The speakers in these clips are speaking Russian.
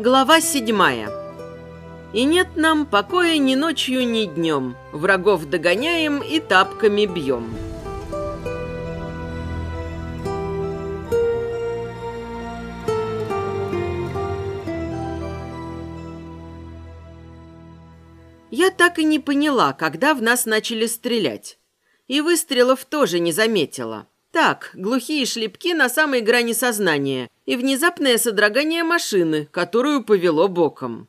Глава седьмая. И нет нам покоя ни ночью, ни днем. Врагов догоняем и тапками бьем. Я так и не поняла, когда в нас начали стрелять. И выстрелов тоже не заметила. Так, глухие шлепки на самой грани сознания и внезапное содрогание машины, которую повело боком.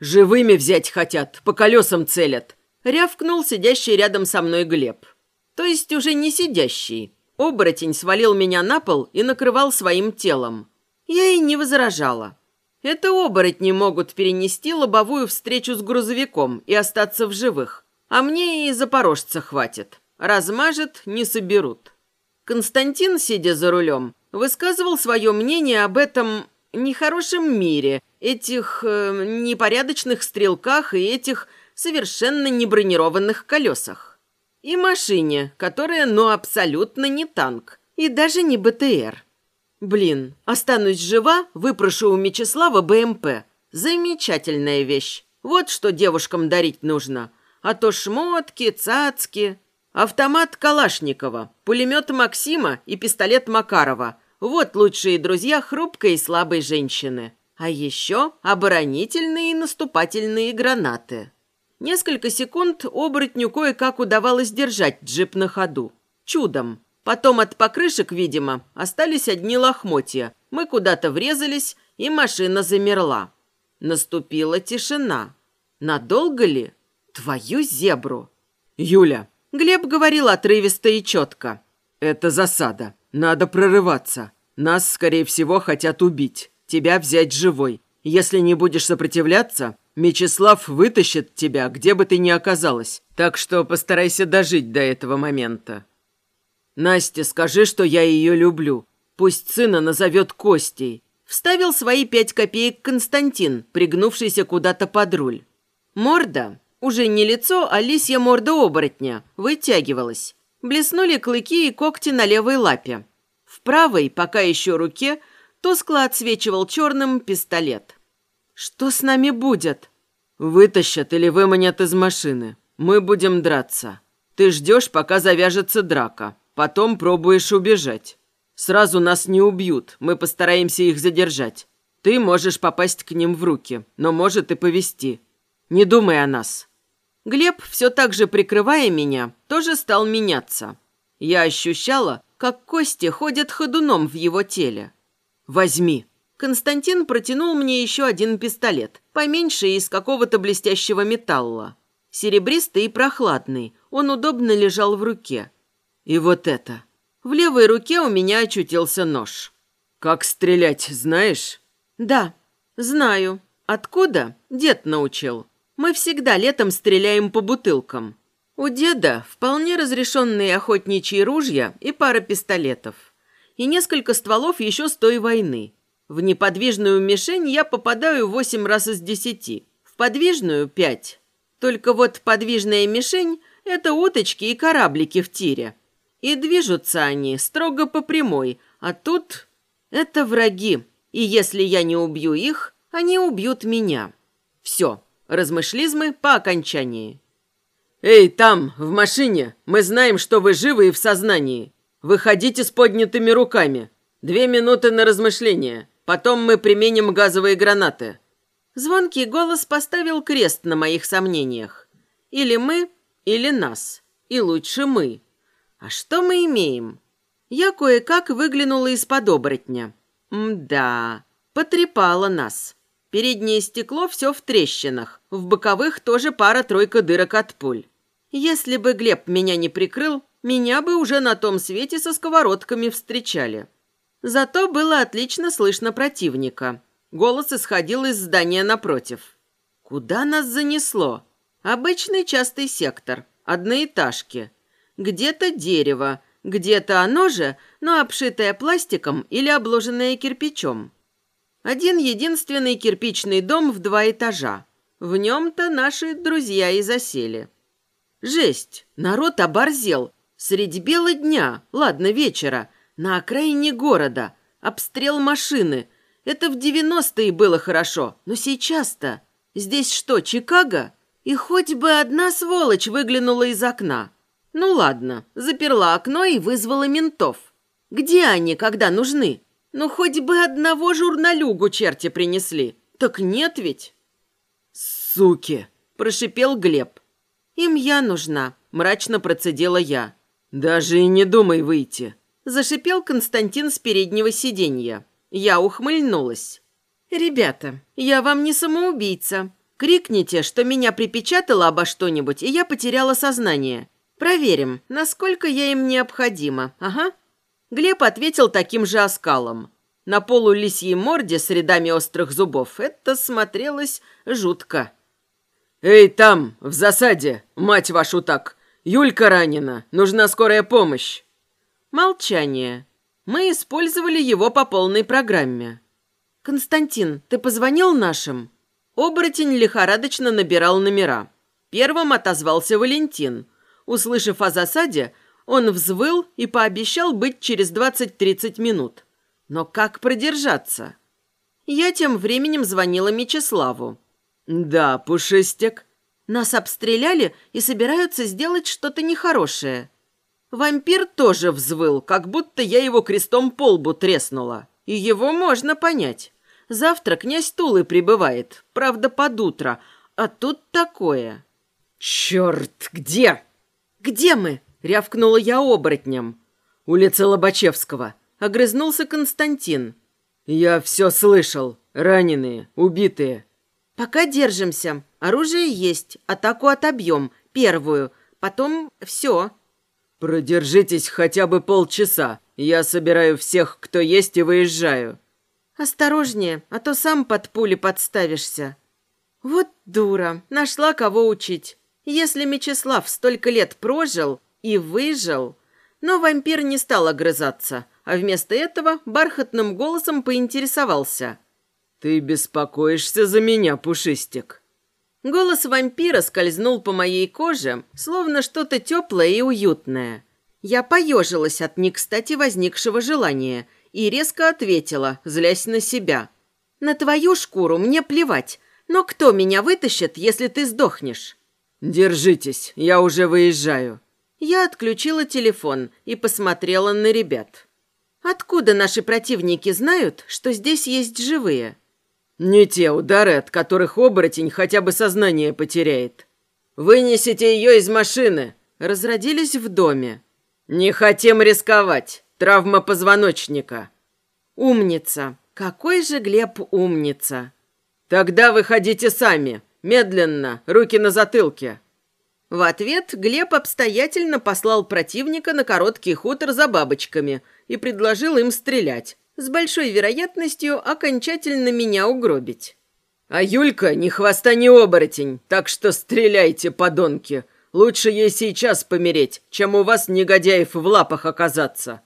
«Живыми взять хотят, по колесам целят», — рявкнул сидящий рядом со мной Глеб. То есть уже не сидящий. Оборотень свалил меня на пол и накрывал своим телом. Я и не возражала. Это оборотни могут перенести лобовую встречу с грузовиком и остаться в живых. А мне и запорожца хватит. Размажет, не соберут. Константин, сидя за рулем, высказывал свое мнение об этом нехорошем мире, этих э, непорядочных стрелках и этих совершенно не бронированных колесах. И машине, которая, ну, абсолютно не танк, и даже не БТР. Блин, останусь жива, выпрошу у Мечислава БМП. Замечательная вещь. Вот что девушкам дарить нужно. А то шмотки, цацки... Автомат Калашникова, пулемет Максима и пистолет Макарова. Вот лучшие друзья хрупкой и слабой женщины. А еще оборонительные и наступательные гранаты. Несколько секунд оборотню кое-как удавалось держать джип на ходу. Чудом. Потом от покрышек, видимо, остались одни лохмотья. Мы куда-то врезались, и машина замерла. Наступила тишина. Надолго ли? Твою зебру. «Юля, Глеб говорил отрывисто и четко. «Это засада. Надо прорываться. Нас, скорее всего, хотят убить. Тебя взять живой. Если не будешь сопротивляться, Мечислав вытащит тебя, где бы ты ни оказалась. Так что постарайся дожить до этого момента». «Насте, скажи, что я ее люблю. Пусть сына назовет Костей». Вставил свои пять копеек Константин, пригнувшийся куда-то под руль. Морда уже не лицо, а лисья морда оборотня. Вытягивалась. Блеснули клыки и когти на левой лапе. В правой, пока еще руке, тускло отсвечивал черным пистолет. «Что с нами будет?» «Вытащат или выманят из машины. Мы будем драться. Ты ждешь, пока завяжется драка. Потом пробуешь убежать. Сразу нас не убьют, мы постараемся их задержать. Ты можешь попасть к ним в руки, но может и повести. Не думай о нас. Глеб, все так же прикрывая меня, тоже стал меняться. Я ощущала, как кости ходят ходуном в его теле. «Возьми». Константин протянул мне еще один пистолет, поменьше из какого-то блестящего металла. Серебристый и прохладный, он удобно лежал в руке. И вот это. В левой руке у меня очутился нож. «Как стрелять, знаешь?» «Да, знаю. Откуда?» Дед научил. Мы всегда летом стреляем по бутылкам. У деда вполне разрешенные охотничьи ружья и пара пистолетов. И несколько стволов еще с той войны. В неподвижную мишень я попадаю восемь раз из десяти. В подвижную – пять. Только вот подвижная мишень – это уточки и кораблики в тире. И движутся они строго по прямой, а тут – это враги. И если я не убью их, они убьют меня. Все. Размышлизмы по окончании. «Эй, там, в машине! Мы знаем, что вы живы и в сознании. Выходите с поднятыми руками. Две минуты на размышление. Потом мы применим газовые гранаты». Звонкий голос поставил крест на моих сомнениях. Или мы, или нас. И лучше мы. А что мы имеем? Я кое-как выглянула из-под оборотня. Мда, потрепала нас. Переднее стекло все в трещинах. В боковых тоже пара-тройка дырок от пуль. Если бы Глеб меня не прикрыл, меня бы уже на том свете со сковородками встречали. Зато было отлично слышно противника. Голос исходил из здания напротив. Куда нас занесло? Обычный частый сектор, одноэтажки. Где-то дерево, где-то оно же, но обшитое пластиком или обложенное кирпичом. Один единственный кирпичный дом в два этажа. В нем-то наши друзья и засели. Жесть! Народ оборзел. Средь бела дня, ладно, вечера, на окраине города. Обстрел машины. Это в девяностые было хорошо, но сейчас-то... Здесь что, Чикаго? И хоть бы одна сволочь выглянула из окна. Ну ладно, заперла окно и вызвала ментов. Где они, когда нужны? Ну хоть бы одного журналюгу черти принесли. Так нет ведь. «Суки!» – прошипел Глеб. «Им я нужна», – мрачно процедила я. «Даже и не думай выйти», – зашипел Константин с переднего сиденья. Я ухмыльнулась. «Ребята, я вам не самоубийца. Крикните, что меня припечатало обо что-нибудь, и я потеряла сознание. Проверим, насколько я им необходима. Ага». Глеб ответил таким же оскалом. На полу лисьей морде с рядами острых зубов это смотрелось жутко. «Эй, там, в засаде! Мать вашу так! Юлька ранена! Нужна скорая помощь!» Молчание. Мы использовали его по полной программе. «Константин, ты позвонил нашим?» Оборотень лихорадочно набирал номера. Первым отозвался Валентин. Услышав о засаде, он взвыл и пообещал быть через 20-30 минут. Но как продержаться? Я тем временем звонила Мечиславу. «Да, Пушистик». Нас обстреляли и собираются сделать что-то нехорошее. Вампир тоже взвыл, как будто я его крестом по лбу треснула. И его можно понять. Завтра князь Тулы прибывает, правда, под утро, а тут такое. «Черт, где?» «Где мы?» — рявкнула я оборотнем. «Улица Лобачевского», — огрызнулся Константин. «Я все слышал. Раненые, убитые. «Пока держимся. Оружие есть. Атаку отобьем. Первую. Потом все». «Продержитесь хотя бы полчаса. Я собираю всех, кто есть, и выезжаю». «Осторожнее, а то сам под пули подставишься». «Вот дура. Нашла кого учить. Если Мечислав столько лет прожил и выжил...» Но вампир не стал огрызаться, а вместо этого бархатным голосом поинтересовался – «Ты беспокоишься за меня, Пушистик?» Голос вампира скользнул по моей коже, словно что-то теплое и уютное. Я поежилась от не кстати возникшего желания и резко ответила, злясь на себя. «На твою шкуру мне плевать, но кто меня вытащит, если ты сдохнешь?» «Держитесь, я уже выезжаю». Я отключила телефон и посмотрела на ребят. «Откуда наши противники знают, что здесь есть живые?» Не те удары, от которых оборотень хотя бы сознание потеряет. Вынесите ее из машины. Разродились в доме. Не хотим рисковать. Травма позвоночника. Умница. Какой же Глеб умница. Тогда выходите сами. Медленно, руки на затылке. В ответ Глеб обстоятельно послал противника на короткий хутор за бабочками и предложил им стрелять с большой вероятностью окончательно меня угробить. А Юлька ни хвоста, ни оборотень, так что стреляйте, подонки. Лучше ей сейчас помереть, чем у вас, негодяев, в лапах оказаться.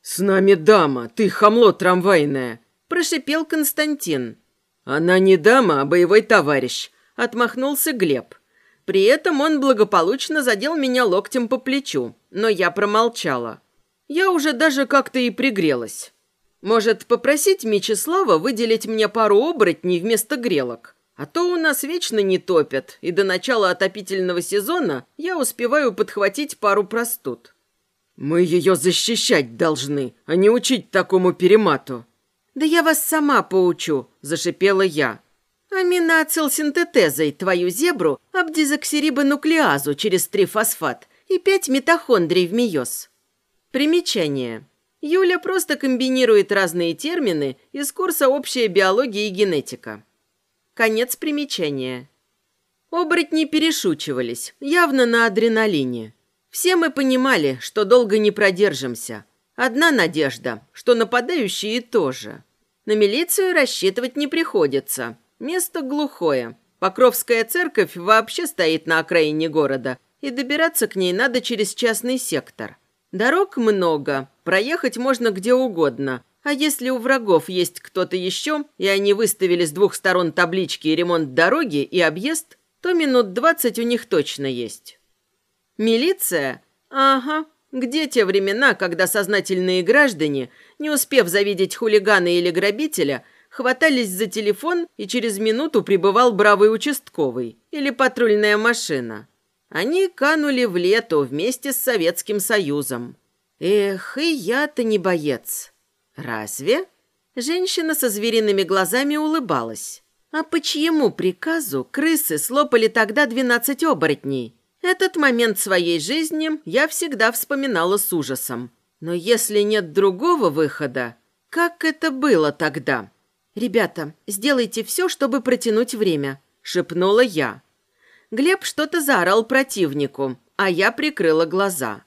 С нами дама, ты хамло трамвайное, прошипел Константин. Она не дама, а боевой товарищ, отмахнулся Глеб. При этом он благополучно задел меня локтем по плечу, но я промолчала. Я уже даже как-то и пригрелась. Может, попросить Мечислава выделить мне пару оборотней вместо грелок? А то у нас вечно не топят, и до начала отопительного сезона я успеваю подхватить пару простуд. Мы ее защищать должны, а не учить такому перемату. Да я вас сама поучу, зашипела я. Аминоацилсинтетезой твою зебру абдизоксирибонуклеазу через трифосфат и пять митохондрий в миоз. Примечание. Юля просто комбинирует разные термины из курса «Общая биология и генетика». Конец примечания. Оборотни перешучивались, явно на адреналине. Все мы понимали, что долго не продержимся. Одна надежда, что нападающие тоже. На милицию рассчитывать не приходится. Место глухое. Покровская церковь вообще стоит на окраине города, и добираться к ней надо через частный сектор. Дорог много, проехать можно где угодно. А если у врагов есть кто-то еще, и они выставили с двух сторон таблички «Ремонт дороги» и «Объезд», то минут двадцать у них точно есть. Милиция? Ага, Где те времена, когда сознательные граждане, не успев завидеть хулигана или грабителя, хватались за телефон и через минуту прибывал бравый участковый или патрульная машина? Они канули в лету вместе с Советским Союзом. Эх, и я-то не боец. Разве? Женщина со звериными глазами улыбалась. А по чьему приказу крысы слопали тогда двенадцать оборотней? Этот момент своей жизни я всегда вспоминала с ужасом. Но если нет другого выхода, как это было тогда? «Ребята, сделайте все, чтобы протянуть время», — шепнула я. Глеб что-то заорал противнику, а я прикрыла глаза.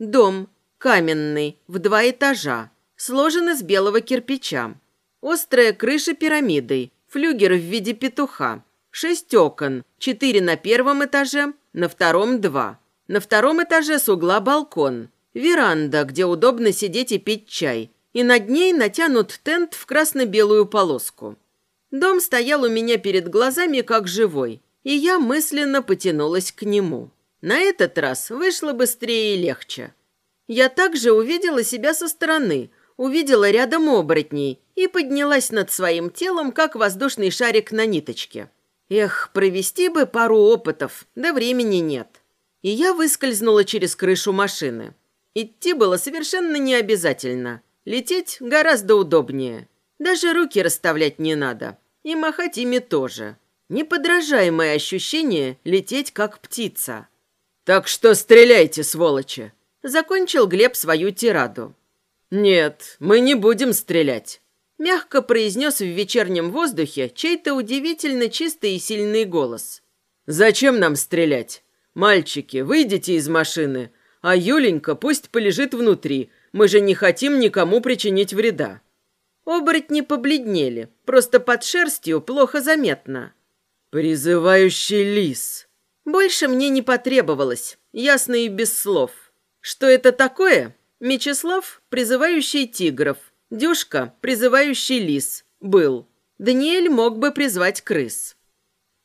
Дом, каменный, в два этажа, сложен из белого кирпича. Острая крыша пирамидой, флюгер в виде петуха. Шесть окон, четыре на первом этаже, на втором два. На втором этаже с угла балкон. Веранда, где удобно сидеть и пить чай. И над ней натянут тент в красно-белую полоску. Дом стоял у меня перед глазами как живой, и я мысленно потянулась к нему. На этот раз вышло быстрее и легче. Я также увидела себя со стороны, увидела рядом оборотней и поднялась над своим телом, как воздушный шарик на ниточке. Эх, провести бы пару опытов, да времени нет. И я выскользнула через крышу машины. Идти было совершенно не обязательно. Лететь гораздо удобнее. Даже руки расставлять не надо. И махать ими тоже. Неподражаемое ощущение лететь как птица. «Так что стреляйте, сволочи!» Закончил Глеб свою тираду. «Нет, мы не будем стрелять», – мягко произнес в вечернем воздухе чей-то удивительно чистый и сильный голос. «Зачем нам стрелять? Мальчики, выйдите из машины, а Юленька пусть полежит внутри, мы же не хотим никому причинить вреда». Оборотни побледнели, просто под шерстью плохо заметно. «Призывающий лис». Больше мне не потребовалось, ясно и без слов. Что это такое? Мечислав, призывающий тигров. Дюшка, призывающий лис. Был. Даниэль мог бы призвать крыс.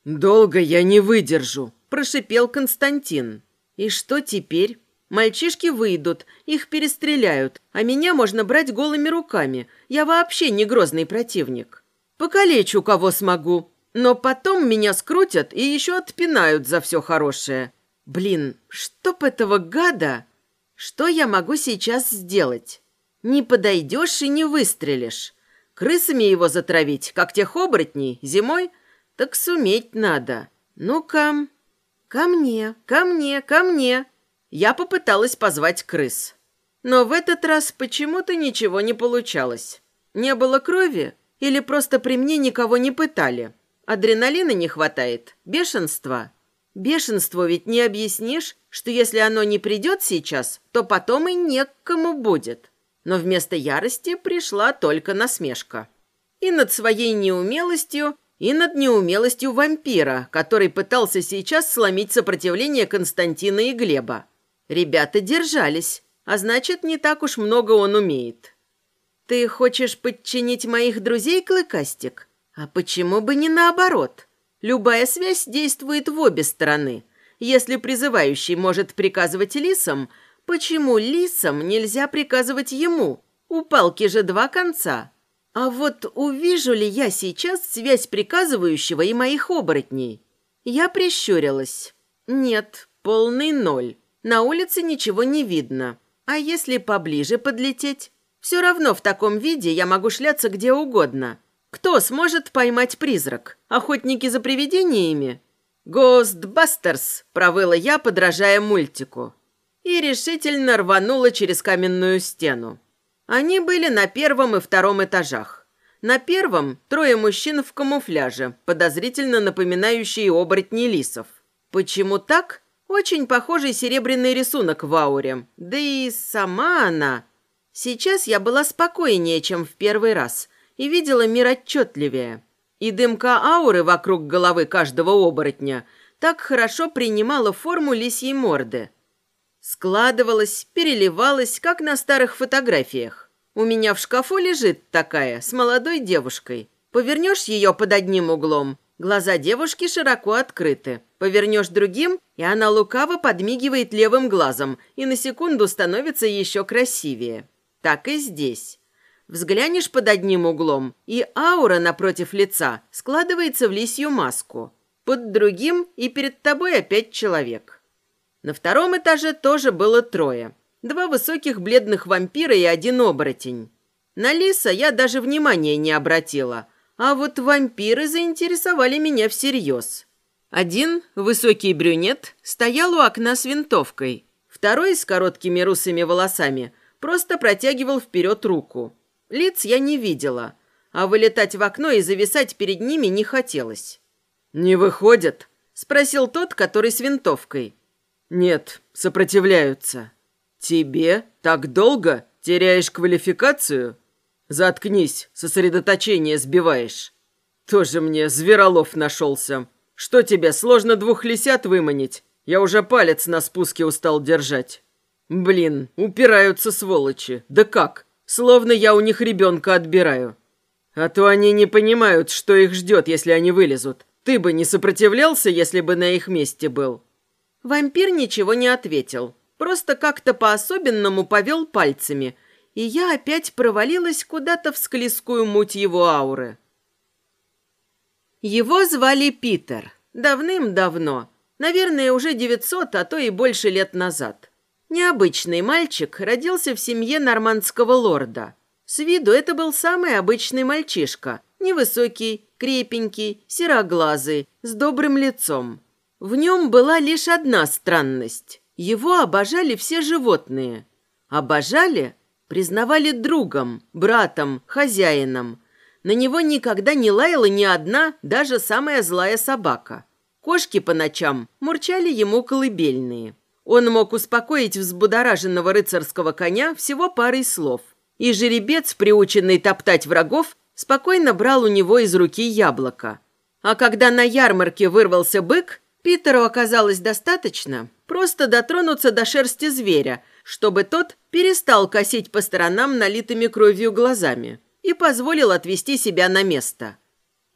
«Долго я не выдержу», – прошипел Константин. «И что теперь? Мальчишки выйдут, их перестреляют, а меня можно брать голыми руками. Я вообще не грозный противник. Покалечу, кого смогу, но потом меня скрутят и еще отпинают за все хорошее. Блин, чтоб этого гада...» Что я могу сейчас сделать? Не подойдешь и не выстрелишь. Крысами его затравить, как тех оборотней, зимой? Так суметь надо. Ну-ка, ко мне, ко мне, ко мне. Я попыталась позвать крыс. Но в этот раз почему-то ничего не получалось. Не было крови или просто при мне никого не пытали? Адреналина не хватает, бешенства. Бешенство ведь не объяснишь, что если оно не придет сейчас, то потом и некому будет. Но вместо ярости пришла только насмешка. И над своей неумелостью, и над неумелостью вампира, который пытался сейчас сломить сопротивление Константина и Глеба. Ребята держались, а значит, не так уж много он умеет. «Ты хочешь подчинить моих друзей, Клыкастик? А почему бы не наоборот?» Любая связь действует в обе стороны. Если призывающий может приказывать лисам, почему лисам нельзя приказывать ему? У палки же два конца. А вот увижу ли я сейчас связь приказывающего и моих оборотней? Я прищурилась. Нет, полный ноль. На улице ничего не видно. А если поближе подлететь? Все равно в таком виде я могу шляться где угодно. Кто сможет поймать призрак? Охотники за привидениями? «Гостбастерс!» – провыла я, подражая мультику. И решительно рванула через каменную стену. Они были на первом и втором этажах. На первом трое мужчин в камуфляже, подозрительно напоминающие оборотни лисов. Почему так? Очень похожий серебряный рисунок в ауре. Да и сама она... Сейчас я была спокойнее, чем в первый раз – и видела мир отчетливее. И дымка ауры вокруг головы каждого оборотня так хорошо принимала форму лисьей морды. Складывалась, переливалась, как на старых фотографиях. У меня в шкафу лежит такая, с молодой девушкой. Повернешь ее под одним углом, глаза девушки широко открыты. Повернешь другим, и она лукаво подмигивает левым глазом и на секунду становится еще красивее. Так и здесь. Взглянешь под одним углом, и аура напротив лица складывается в лисью маску. Под другим, и перед тобой опять человек. На втором этаже тоже было трое. Два высоких бледных вампира и один оборотень. На лиса я даже внимания не обратила, а вот вампиры заинтересовали меня всерьез. Один, высокий брюнет, стоял у окна с винтовкой. Второй, с короткими русыми волосами, просто протягивал вперед руку. Лиц я не видела, а вылетать в окно и зависать перед ними не хотелось. «Не выходят?» – спросил тот, который с винтовкой. «Нет, сопротивляются». «Тебе? Так долго? Теряешь квалификацию?» «Заткнись, сосредоточение сбиваешь». «Тоже мне зверолов нашелся. Что тебе, сложно двух лисят выманить? Я уже палец на спуске устал держать». «Блин, упираются сволочи. Да как? Словно я у них ребенка отбираю. А то они не понимают, что их ждет, если они вылезут. Ты бы не сопротивлялся, если бы на их месте был?» Вампир ничего не ответил. Просто как-то по-особенному повел пальцами, и я опять провалилась куда-то в склизкую муть его ауры. Его звали Питер. Давным-давно. Наверное, уже 900, а то и больше лет назад. Необычный мальчик родился в семье нормандского лорда. С виду это был самый обычный мальчишка. Невысокий, крепенький, сероглазый, с добрым лицом. В нем была лишь одна странность. Его обожали все животные. Обожали, признавали другом, братом, хозяином. На него никогда не лаяла ни одна, даже самая злая собака. Кошки по ночам мурчали ему колыбельные. Он мог успокоить взбудораженного рыцарского коня всего парой слов. И жеребец, приученный топтать врагов, спокойно брал у него из руки яблоко. А когда на ярмарке вырвался бык, Питеру оказалось достаточно просто дотронуться до шерсти зверя, чтобы тот перестал косить по сторонам налитыми кровью глазами и позволил отвести себя на место.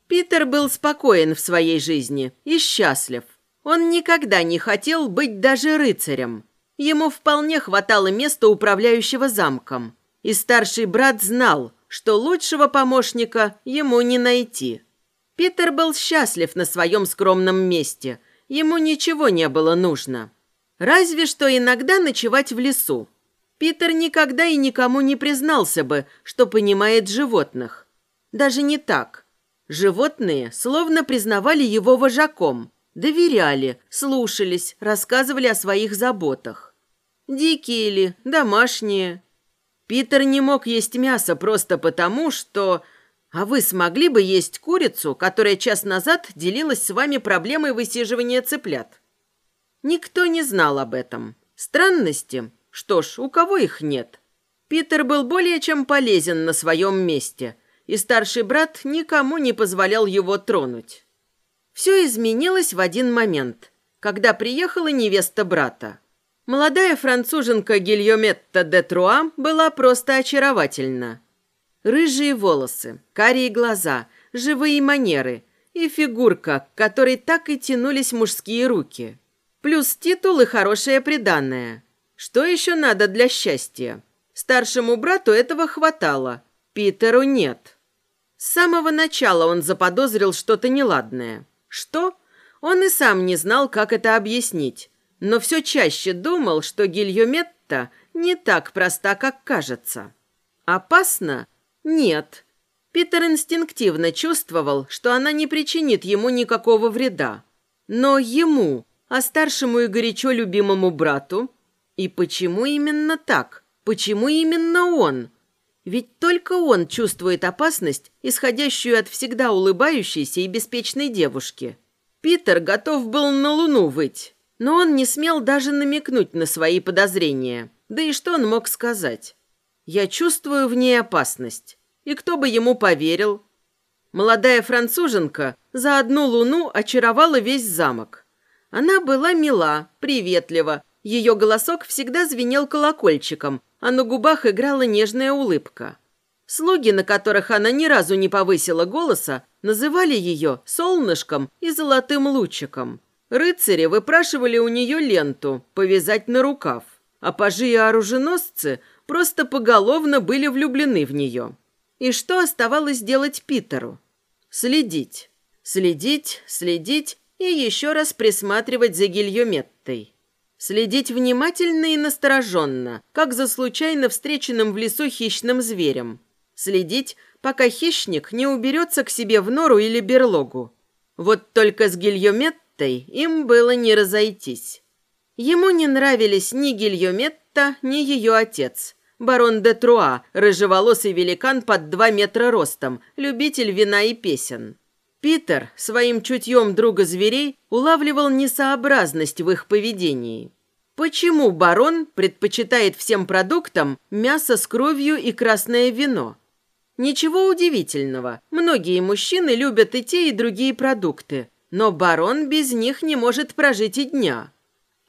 Питер был спокоен в своей жизни и счастлив. Он никогда не хотел быть даже рыцарем. Ему вполне хватало места управляющего замком. И старший брат знал, что лучшего помощника ему не найти. Питер был счастлив на своем скромном месте. Ему ничего не было нужно. Разве что иногда ночевать в лесу. Питер никогда и никому не признался бы, что понимает животных. Даже не так. Животные словно признавали его вожаком, Доверяли, слушались, рассказывали о своих заботах. Дикие ли, домашние. Питер не мог есть мясо просто потому, что... А вы смогли бы есть курицу, которая час назад делилась с вами проблемой высиживания цыплят? Никто не знал об этом. Странности? Что ж, у кого их нет? Питер был более чем полезен на своем месте, и старший брат никому не позволял его тронуть. Все изменилось в один момент, когда приехала невеста брата. Молодая француженка Гильометта де Труа была просто очаровательна. Рыжие волосы, карие глаза, живые манеры и фигурка, к которой так и тянулись мужские руки. Плюс титул и хорошее приданное. Что еще надо для счастья? Старшему брату этого хватало, Питеру нет. С самого начала он заподозрил что-то неладное. Что? Он и сам не знал, как это объяснить, но все чаще думал, что Гильометта не так проста, как кажется. Опасно? Нет. Питер инстинктивно чувствовал, что она не причинит ему никакого вреда. Но ему, а старшему и горячо любимому брату? И почему именно так? Почему именно он? Ведь только он чувствует опасность, исходящую от всегда улыбающейся и беспечной девушки. Питер готов был на Луну выть, но он не смел даже намекнуть на свои подозрения. Да и что он мог сказать? «Я чувствую в ней опасность». И кто бы ему поверил? Молодая француженка за одну луну очаровала весь замок. Она была мила, приветлива, ее голосок всегда звенел колокольчиком, а на губах играла нежная улыбка. Слуги, на которых она ни разу не повысила голоса, называли ее солнышком и золотым лучиком. Рыцари выпрашивали у нее ленту повязать на рукав, а пажи и оруженосцы просто поголовно были влюблены в нее. И что оставалось делать Питеру? Следить. Следить, следить и еще раз присматривать за Гильометтой. Следить внимательно и настороженно, как за случайно встреченным в лесу хищным зверем. Следить, пока хищник не уберется к себе в нору или берлогу. Вот только с Гильометтой им было не разойтись. Ему не нравились ни Гильометта, ни ее отец. Барон де Труа, рыжеволосый великан под два метра ростом, любитель вина и песен. Питер своим чутьем друга зверей улавливал несообразность в их поведении. Почему барон предпочитает всем продуктам мясо с кровью и красное вино? Ничего удивительного. Многие мужчины любят и те, и другие продукты. Но барон без них не может прожить и дня.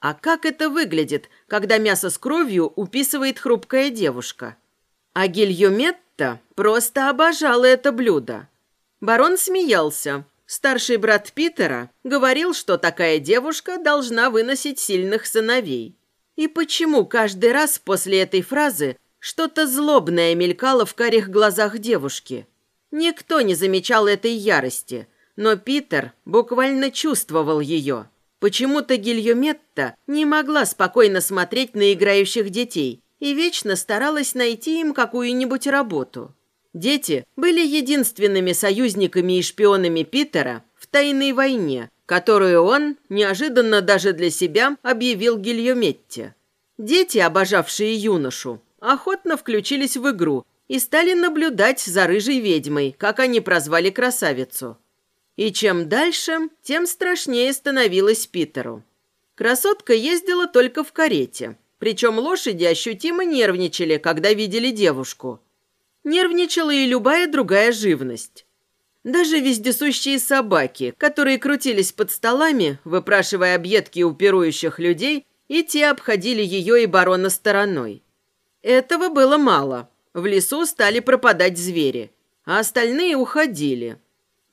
А как это выглядит, когда мясо с кровью уписывает хрупкая девушка? А Гильюметта просто обожала это блюдо. Барон смеялся. Старший брат Питера говорил, что такая девушка должна выносить сильных сыновей. И почему каждый раз после этой фразы что-то злобное мелькало в карих глазах девушки. Никто не замечал этой ярости, но Питер буквально чувствовал ее. Почему-то Гильометта не могла спокойно смотреть на играющих детей и вечно старалась найти им какую-нибудь работу. Дети были единственными союзниками и шпионами Питера в тайной войне, которую он, неожиданно даже для себя, объявил Гильометте. Дети, обожавшие юношу, охотно включились в игру и стали наблюдать за рыжей ведьмой, как они прозвали красавицу. И чем дальше, тем страшнее становилось Питеру. Красотка ездила только в карете, причем лошади ощутимо нервничали, когда видели девушку. Нервничала и любая другая живность. Даже вездесущие собаки, которые крутились под столами, выпрашивая объедки у пирующих людей, и те обходили ее и барона стороной. Этого было мало. В лесу стали пропадать звери, а остальные уходили.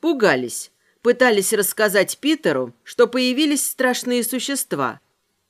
Пугались. Пытались рассказать Питеру, что появились страшные существа.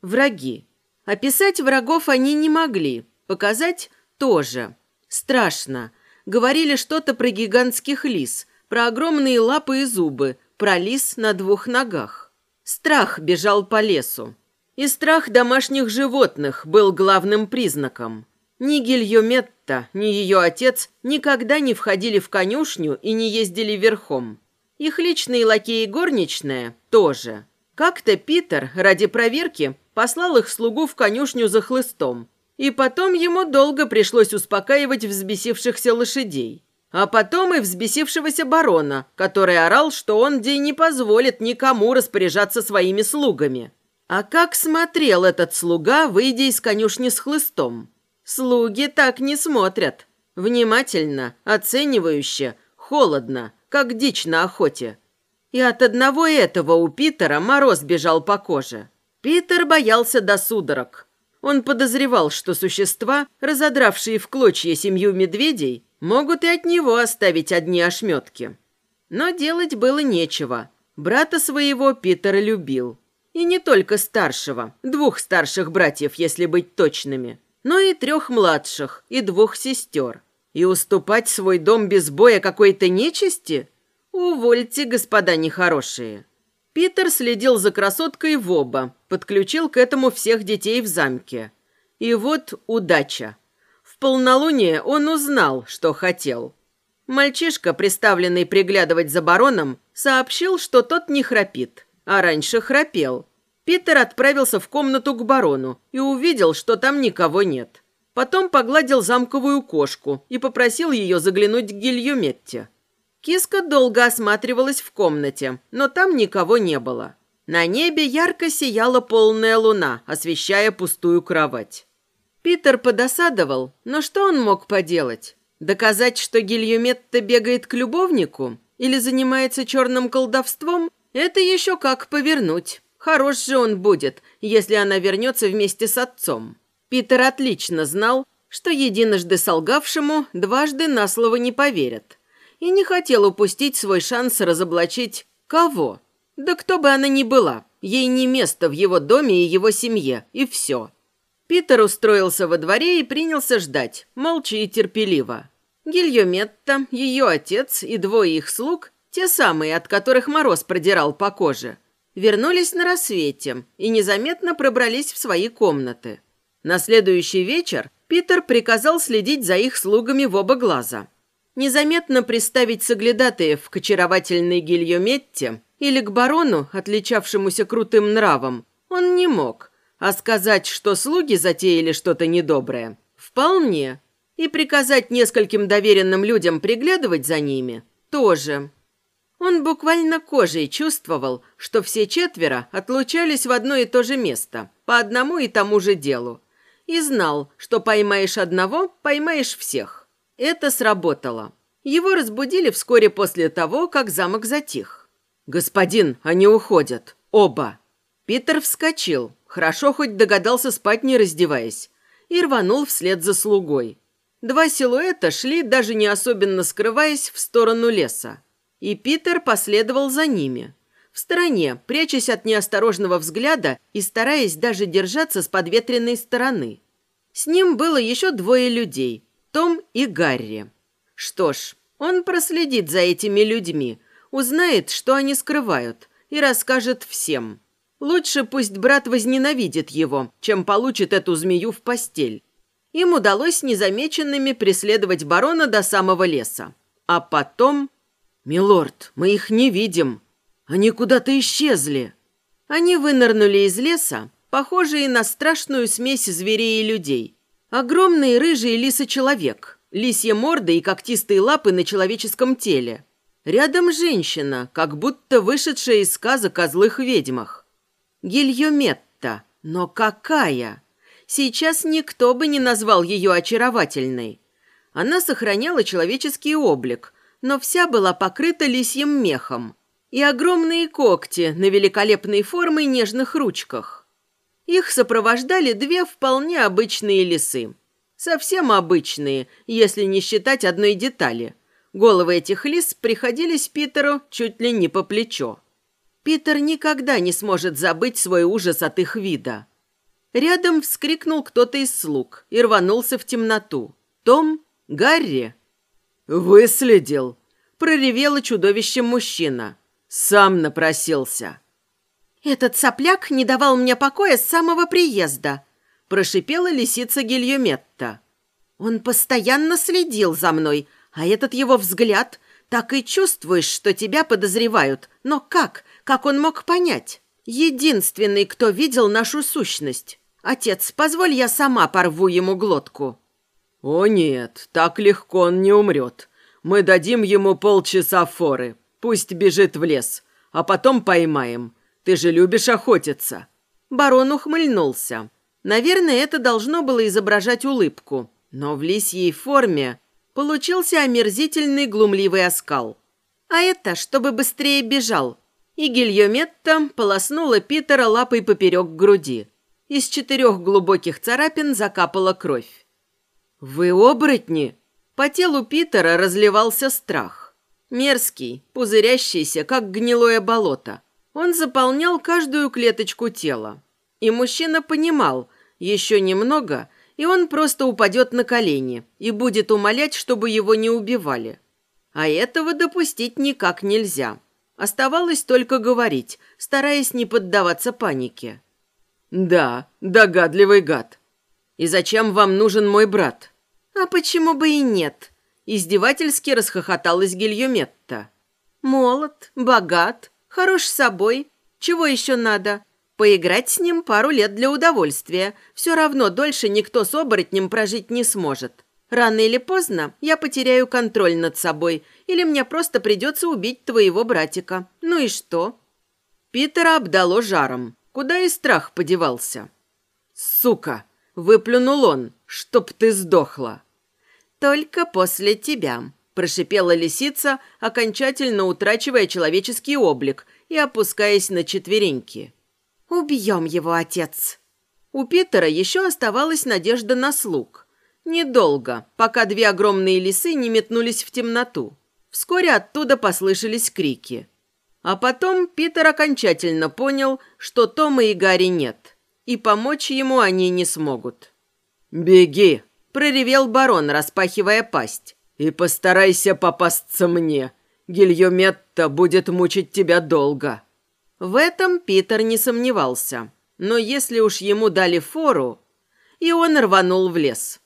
Враги. Описать врагов они не могли, показать тоже. Страшно. Говорили что-то про гигантских лис, про огромные лапы и зубы, про лис на двух ногах. Страх бежал по лесу. И страх домашних животных был главным признаком. Ни Гильометта, ни ее отец никогда не входили в конюшню и не ездили верхом. Их личные лакеи горничная тоже. Как-то Питер ради проверки послал их слугу в конюшню за хлыстом. И потом ему долго пришлось успокаивать взбесившихся лошадей. А потом и взбесившегося барона, который орал, что он день не позволит никому распоряжаться своими слугами. А как смотрел этот слуга, выйдя из конюшни с хлыстом? Слуги так не смотрят. Внимательно, оценивающе, холодно, как дичь на охоте. И от одного этого у Питера мороз бежал по коже. Питер боялся до судорог. Он подозревал, что существа, разодравшие в клочья семью медведей, могут и от него оставить одни ошметки. Но делать было нечего. Брата своего Питер любил. И не только старшего, двух старших братьев, если быть точными – но и трех младших, и двух сестер. И уступать свой дом без боя какой-то нечисти? Увольте, господа нехорошие. Питер следил за красоткой в оба, подключил к этому всех детей в замке. И вот удача. В полнолуние он узнал, что хотел. Мальчишка, приставленный приглядывать за бароном, сообщил, что тот не храпит, а раньше храпел – Питер отправился в комнату к барону и увидел, что там никого нет. Потом погладил замковую кошку и попросил ее заглянуть к Гильюметте. Киска долго осматривалась в комнате, но там никого не было. На небе ярко сияла полная луна, освещая пустую кровать. Питер подосадовал, но что он мог поделать? Доказать, что Гильюметта бегает к любовнику или занимается черным колдовством, это еще как повернуть. Хорош же он будет, если она вернется вместе с отцом. Питер отлично знал, что единожды солгавшему дважды на слово не поверят. И не хотел упустить свой шанс разоблачить кого? Да кто бы она ни была, Ей не место в его доме и его семье, и все. Питер устроился во дворе и принялся ждать, молча и терпеливо. Гильометта, ее отец и двое их слуг, те самые, от которых мороз продирал по коже, вернулись на рассвете и незаметно пробрались в свои комнаты. На следующий вечер Питер приказал следить за их слугами в оба глаза. Незаметно приставить соглядатаев к очаровательной Гильометте или к барону, отличавшемуся крутым нравом, он не мог, а сказать, что слуги затеяли что-то недоброе, вполне. И приказать нескольким доверенным людям приглядывать за ними тоже. Он буквально кожей чувствовал, что все четверо отлучались в одно и то же место, по одному и тому же делу. И знал, что поймаешь одного, поймаешь всех. Это сработало. Его разбудили вскоре после того, как замок затих. «Господин, они уходят. Оба!» Питер вскочил, хорошо хоть догадался спать, не раздеваясь, и рванул вслед за слугой. Два силуэта шли, даже не особенно скрываясь, в сторону леса. И Питер последовал за ними. В стороне, прячась от неосторожного взгляда и стараясь даже держаться с подветренной стороны. С ним было еще двое людей – Том и Гарри. Что ж, он проследит за этими людьми, узнает, что они скрывают, и расскажет всем. Лучше пусть брат возненавидит его, чем получит эту змею в постель. Им удалось незамеченными преследовать барона до самого леса. А потом... «Милорд, мы их не видим. Они куда-то исчезли». Они вынырнули из леса, похожие на страшную смесь зверей и людей. Огромный рыжий лисочеловек, лисья морда и когтистые лапы на человеческом теле. Рядом женщина, как будто вышедшая из сказок о злых ведьмах. Гильометта. Но какая? Сейчас никто бы не назвал ее очаровательной. Она сохраняла человеческий облик, но вся была покрыта лисьим мехом и огромные когти на великолепной формы нежных ручках. Их сопровождали две вполне обычные лисы. Совсем обычные, если не считать одной детали. Головы этих лис приходились Питеру чуть ли не по плечо. Питер никогда не сможет забыть свой ужас от их вида. Рядом вскрикнул кто-то из слуг и рванулся в темноту. Том? Гарри? «Выследил!» – проревело чудовище мужчина. «Сам напросился!» «Этот сопляк не давал мне покоя с самого приезда», – прошипела лисица Гильюметта. «Он постоянно следил за мной, а этот его взгляд, так и чувствуешь, что тебя подозревают. Но как? Как он мог понять? Единственный, кто видел нашу сущность. Отец, позволь я сама порву ему глотку». «О нет, так легко он не умрет. Мы дадим ему полчаса форы. Пусть бежит в лес, а потом поймаем. Ты же любишь охотиться». Барон ухмыльнулся. Наверное, это должно было изображать улыбку, но в лисьей форме получился омерзительный глумливый оскал. А это, чтобы быстрее бежал, и Гильометта полоснула Питера лапой поперек груди. Из четырех глубоких царапин закапала кровь. «Вы оборотни?» По телу Питера разливался страх. Мерзкий, пузырящийся, как гнилое болото. Он заполнял каждую клеточку тела. И мужчина понимал, еще немного, и он просто упадет на колени и будет умолять, чтобы его не убивали. А этого допустить никак нельзя. Оставалось только говорить, стараясь не поддаваться панике. «Да, догадливый гад. И зачем вам нужен мой брат?» «А почему бы и нет?» Издевательски расхохоталась Гильюметта. «Молод, богат, хорош собой. Чего еще надо? Поиграть с ним пару лет для удовольствия. Все равно дольше никто с оборотнем прожить не сможет. Рано или поздно я потеряю контроль над собой, или мне просто придется убить твоего братика. Ну и что?» Питера обдало жаром. Куда и страх подевался. «Сука!» — выплюнул он, чтоб ты сдохла. «Только после тебя», – прошипела лисица, окончательно утрачивая человеческий облик и опускаясь на четвереньки. «Убьем его, отец!» У Питера еще оставалась надежда на слуг. Недолго, пока две огромные лисы не метнулись в темноту. Вскоре оттуда послышались крики. А потом Питер окончательно понял, что Тома и Гарри нет, и помочь ему они не смогут. «Беги!» – проревел барон, распахивая пасть. «И постарайся попасться мне. Гильометта будет мучить тебя долго». В этом Питер не сомневался. Но если уж ему дали фору, и он рванул в лес.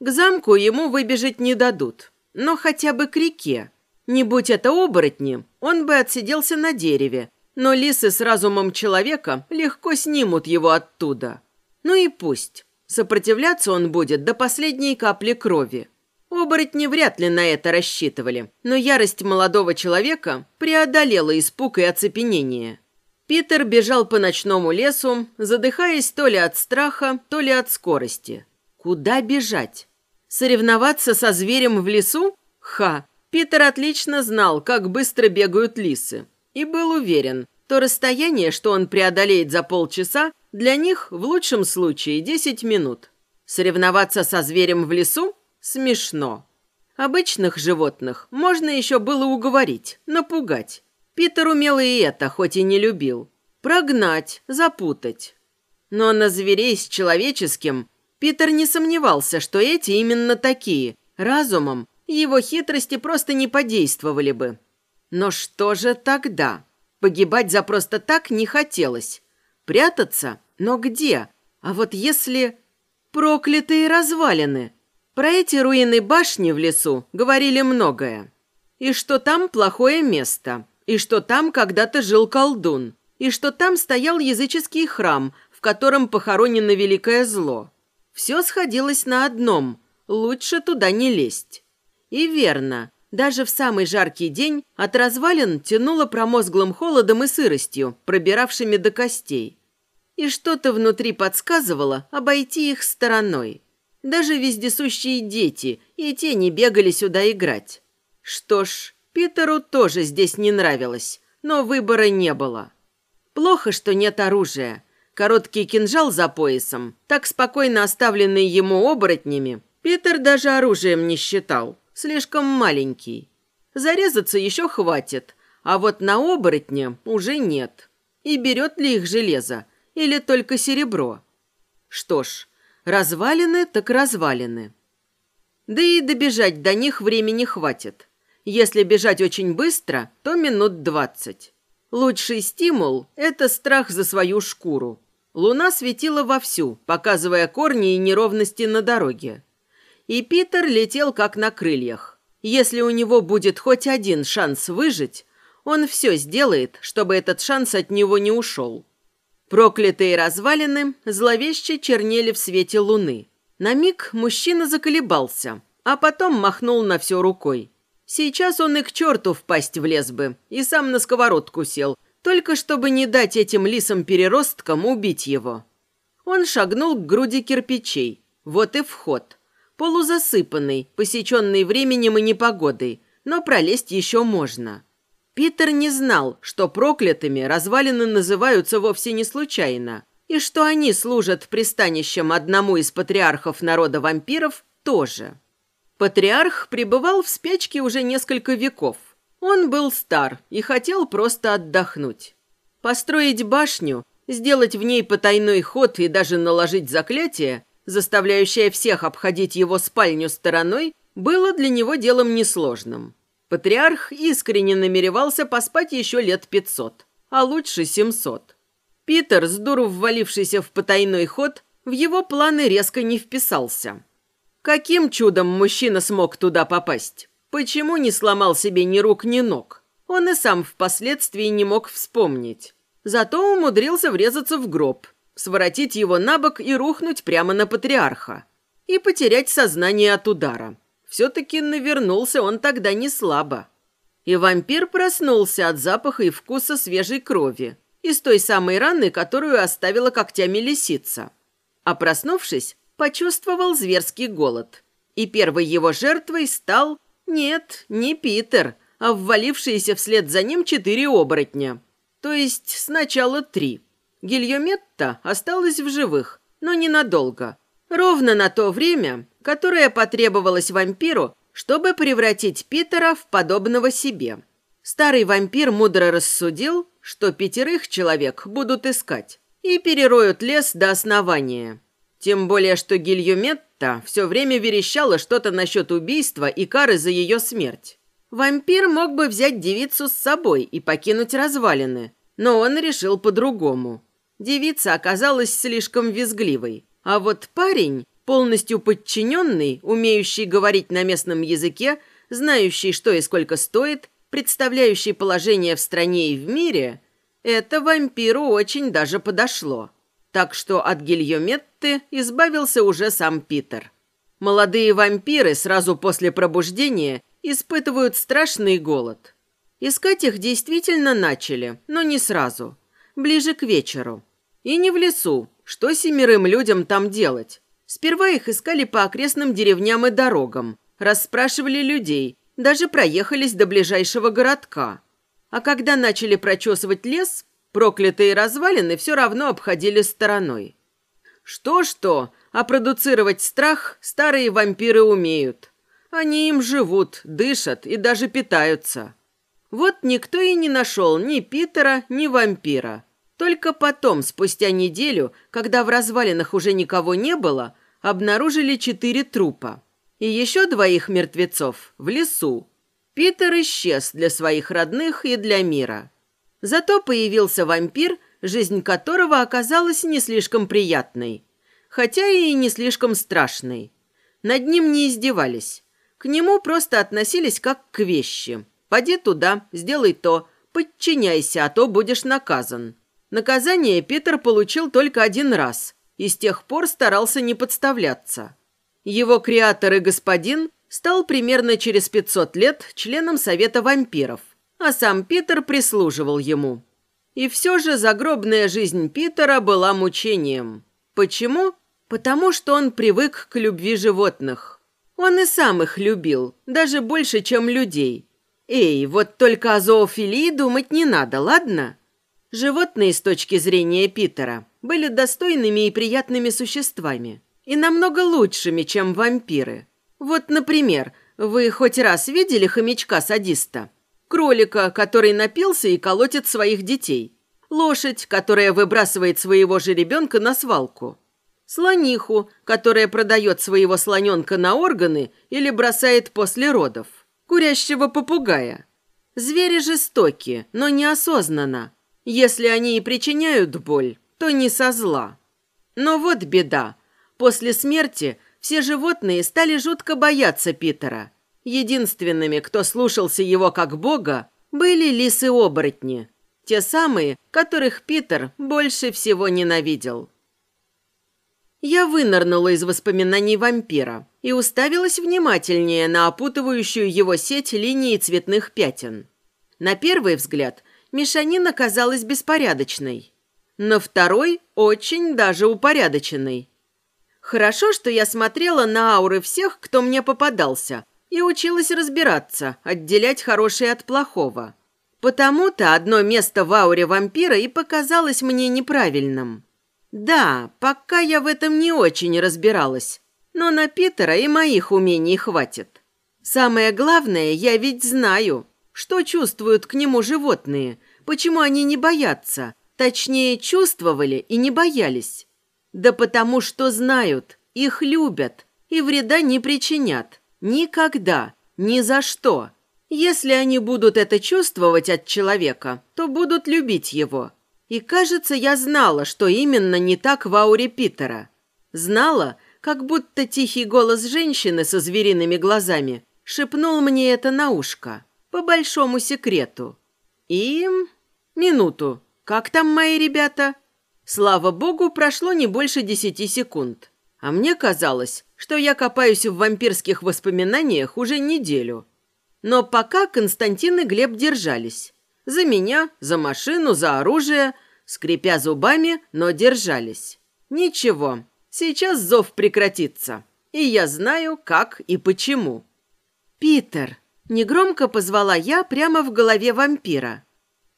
К замку ему выбежать не дадут, но хотя бы к реке. Не будь это оборотни, он бы отсиделся на дереве, но лисы с разумом человека легко снимут его оттуда. Ну и пусть. Сопротивляться он будет до последней капли крови. Оборотни вряд ли на это рассчитывали, но ярость молодого человека преодолела испуг и оцепенение. Питер бежал по ночному лесу, задыхаясь то ли от страха, то ли от скорости. Куда бежать? Соревноваться со зверем в лесу? Ха! Питер отлично знал, как быстро бегают лисы. И был уверен, то расстояние, что он преодолеет за полчаса, для них в лучшем случае 10 минут. Соревноваться со зверем в лесу? Смешно. Обычных животных можно еще было уговорить, напугать. Питер умел и это, хоть и не любил. Прогнать, запутать. Но на зверей с человеческим Питер не сомневался, что эти именно такие. Разумом его хитрости просто не подействовали бы. Но что же тогда? Погибать за просто так не хотелось. Прятаться? Но где? А вот если... Проклятые развалины. Про эти руины башни в лесу говорили многое. И что там плохое место и что там когда-то жил колдун, и что там стоял языческий храм, в котором похоронено великое зло. Все сходилось на одном – лучше туда не лезть. И верно, даже в самый жаркий день от развалин тянуло промозглым холодом и сыростью, пробиравшими до костей. И что-то внутри подсказывало обойти их стороной. Даже вездесущие дети и те не бегали сюда играть. Что ж, Питеру тоже здесь не нравилось, но выбора не было. Плохо, что нет оружия. Короткий кинжал за поясом, так спокойно оставленный ему оборотнями, Питер даже оружием не считал, слишком маленький. Зарезаться еще хватит, а вот на оборотне уже нет. И берет ли их железо, или только серебро? Что ж, развалины так развалины. Да и добежать до них времени хватит. Если бежать очень быстро, то минут двадцать. Лучший стимул – это страх за свою шкуру. Луна светила вовсю, показывая корни и неровности на дороге. И Питер летел как на крыльях. Если у него будет хоть один шанс выжить, он все сделает, чтобы этот шанс от него не ушел. Проклятые развалины зловеще чернели в свете луны. На миг мужчина заколебался, а потом махнул на все рукой. Сейчас он и к черту впасть влез бы, и сам на сковородку сел, только чтобы не дать этим лисам-переросткам убить его. Он шагнул к груди кирпичей. Вот и вход. Полузасыпанный, посеченный временем и непогодой, но пролезть еще можно. Питер не знал, что проклятыми развалины называются вовсе не случайно, и что они служат пристанищем одному из патриархов народа вампиров тоже. Патриарх пребывал в спячке уже несколько веков. Он был стар и хотел просто отдохнуть. Построить башню, сделать в ней потайной ход и даже наложить заклятие, заставляющее всех обходить его спальню стороной, было для него делом несложным. Патриарх искренне намеревался поспать еще лет пятьсот, а лучше семьсот. Питер, с дуру ввалившийся в потайной ход, в его планы резко не вписался. Каким чудом мужчина смог туда попасть? Почему не сломал себе ни рук, ни ног? Он и сам впоследствии не мог вспомнить. Зато умудрился врезаться в гроб, своротить его на бок и рухнуть прямо на патриарха. И потерять сознание от удара. Все-таки навернулся он тогда не слабо. И вампир проснулся от запаха и вкуса свежей крови из той самой раны, которую оставила когтями лисица. А проснувшись, почувствовал зверский голод. И первой его жертвой стал... Нет, не Питер, а ввалившиеся вслед за ним четыре оборотня. То есть сначала три. Гильометта осталась в живых, но ненадолго. Ровно на то время, которое потребовалось вампиру, чтобы превратить Питера в подобного себе. Старый вампир мудро рассудил, что пятерых человек будут искать и перероют лес до основания. Тем более, что Гильюметта все время верещала что-то насчет убийства и кары за ее смерть. Вампир мог бы взять девицу с собой и покинуть развалины, но он решил по-другому. Девица оказалась слишком визгливой, а вот парень, полностью подчиненный, умеющий говорить на местном языке, знающий, что и сколько стоит, представляющий положение в стране и в мире, это вампиру очень даже подошло. Так что от Гильометты избавился уже сам Питер. Молодые вампиры сразу после пробуждения испытывают страшный голод. Искать их действительно начали, но не сразу. Ближе к вечеру. И не в лесу. Что семерым людям там делать? Сперва их искали по окрестным деревням и дорогам. Расспрашивали людей. Даже проехались до ближайшего городка. А когда начали прочесывать лес, проклятые развалины все равно обходили стороной. Что-что, а продуцировать страх старые вампиры умеют. Они им живут, дышат и даже питаются. Вот никто и не нашел ни Питера, ни вампира. Только потом, спустя неделю, когда в развалинах уже никого не было, обнаружили четыре трупа. И еще двоих мертвецов в лесу. Питер исчез для своих родных и для мира. Зато появился вампир, жизнь которого оказалась не слишком приятной, хотя и не слишком страшной. Над ним не издевались. К нему просто относились как к вещи. «Поди туда, сделай то, подчиняйся, а то будешь наказан». Наказание Питер получил только один раз и с тех пор старался не подставляться. Его креатор и господин стал примерно через 500 лет членом Совета вампиров, а сам Питер прислуживал ему. И все же загробная жизнь Питера была мучением. Почему? Потому что он привык к любви животных. Он и сам их любил, даже больше, чем людей. Эй, вот только о зоофилии думать не надо, ладно? Животные с точки зрения Питера были достойными и приятными существами. И намного лучшими, чем вампиры. Вот, например, вы хоть раз видели хомячка-садиста? Кролика, который напился и колотит своих детей. Лошадь, которая выбрасывает своего же ребенка на свалку. Слониху, которая продает своего слоненка на органы или бросает после родов. Курящего попугая. Звери жестоки, но неосознанно. Если они и причиняют боль, то не со зла. Но вот беда. После смерти все животные стали жутко бояться Питера. Единственными, кто слушался его как бога, были лисы-оборотни. Те самые, которых Питер больше всего ненавидел. Я вынырнула из воспоминаний вампира и уставилась внимательнее на опутывающую его сеть линии цветных пятен. На первый взгляд мешанина казалась беспорядочной. На второй – очень даже упорядоченной. Хорошо, что я смотрела на ауры всех, кто мне попадался, и училась разбираться, отделять хорошее от плохого. Потому-то одно место в ауре вампира и показалось мне неправильным. Да, пока я в этом не очень разбиралась, но на Питера и моих умений хватит. Самое главное, я ведь знаю, что чувствуют к нему животные, почему они не боятся, точнее, чувствовали и не боялись. Да потому что знают, их любят и вреда не причинят. Никогда, ни за что. Если они будут это чувствовать от человека, то будут любить его. И кажется, я знала, что именно не так в ауре Питера. Знала, как будто тихий голос женщины со звериными глазами шепнул мне это на ушко, по большому секрету. И... Минуту. Как там мои ребята? Слава богу, прошло не больше десяти секунд. А мне казалось, что я копаюсь в вампирских воспоминаниях уже неделю. Но пока Константин и Глеб держались. За меня, за машину, за оружие, скрипя зубами, но держались. Ничего, сейчас зов прекратится. И я знаю, как и почему. «Питер!» – негромко позвала я прямо в голове вампира.